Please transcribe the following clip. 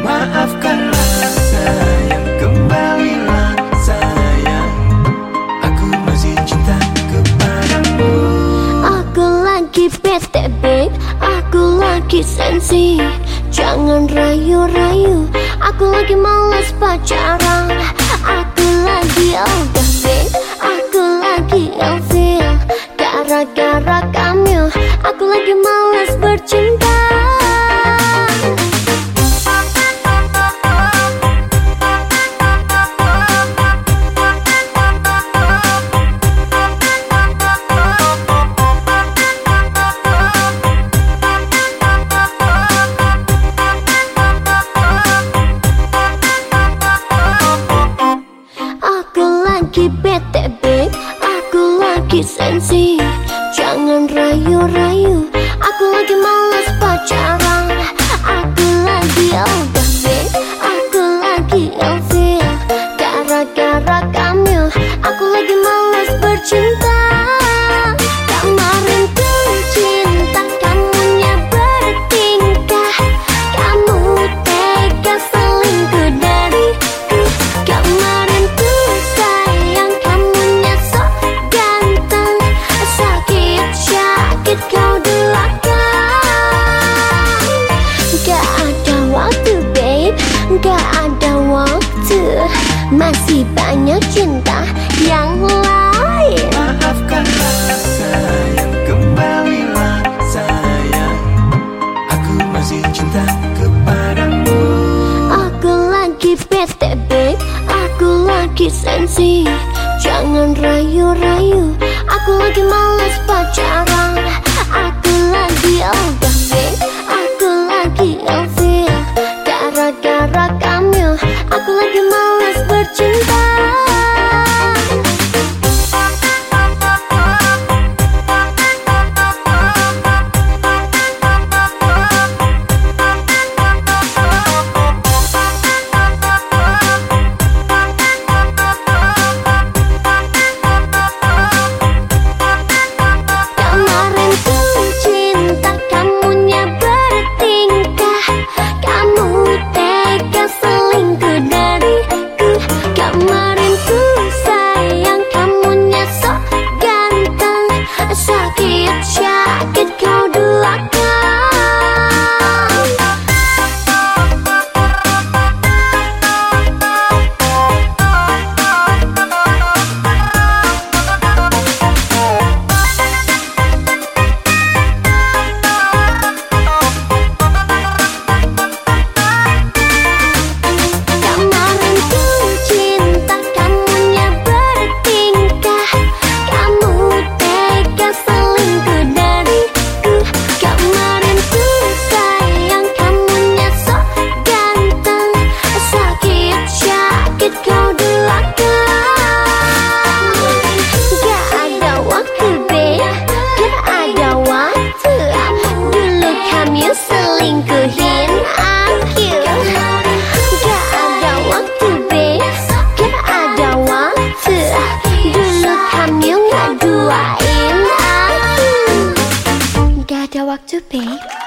Maafkanlah sayang Kembalilah sayang. Aku masih cinta kepadamu. Aku lagi bete babe. Aku lagi sensi. Jangan rayu-rayu. Aku lagi malas pacaran. Aku lagi ogah babe. Bete babe Aku lagi sensi. Jangan rayu-rayu Masih banyak cinta yang lain. Maafkan sayang Kembalilah sayang Aku masih cinta kepadamu. Aku lagi bete babe Aku lagi sensi. Jangan rayu-rayu Aku lagi males pacaran. Aku lagi ogah selingkuhin aku. Gak ada waktu bes Gak ada waktu. Dulu kamu ngaduain aku. Gak ada waktu bes